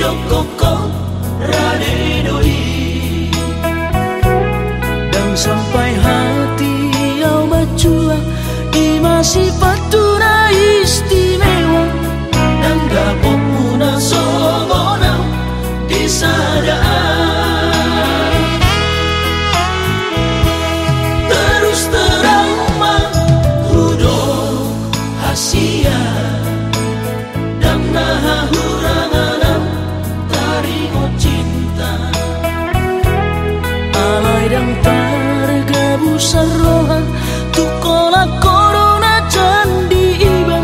do koko rade dan sampai hati yang berjuang di masih sarrogan tuko la corona candi iba.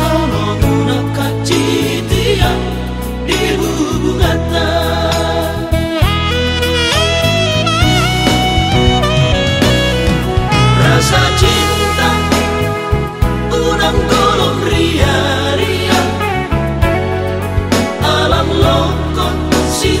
Kalau tuna kacitia di bubungata rasa cinta unang golong ria ria. Alam lokot si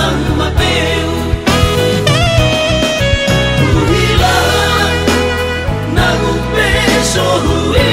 so who is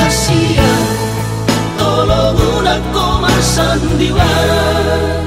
Hasian, tolong unak komasan di barat